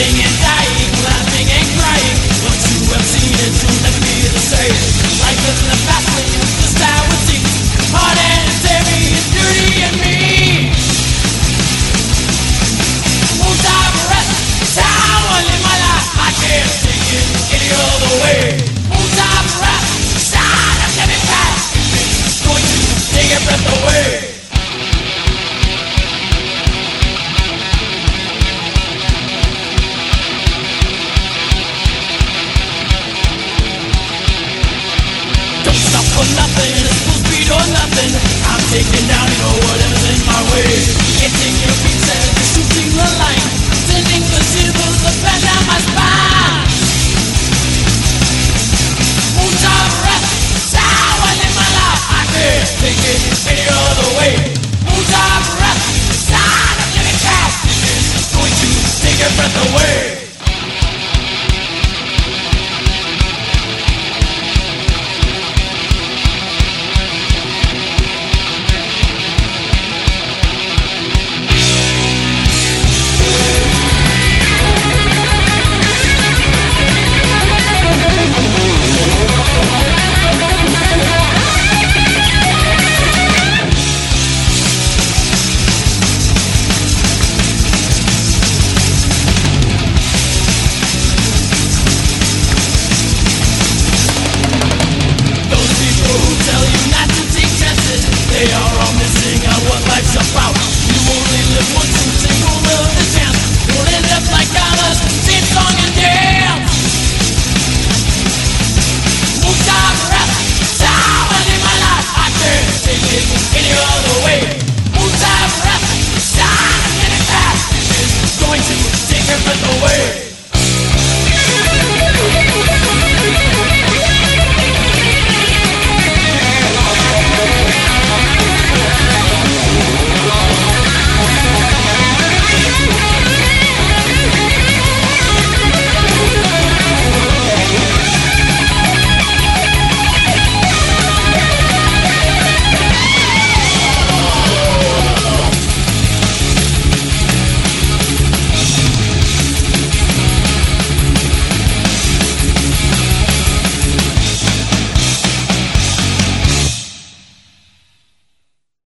living nothing. Full speed or nothing. I'm taking down, you know, whatever's in my way.